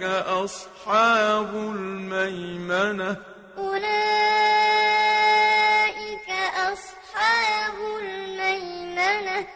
أولئك أصحاب الميمنة. أولئك أصحاب الميمنة.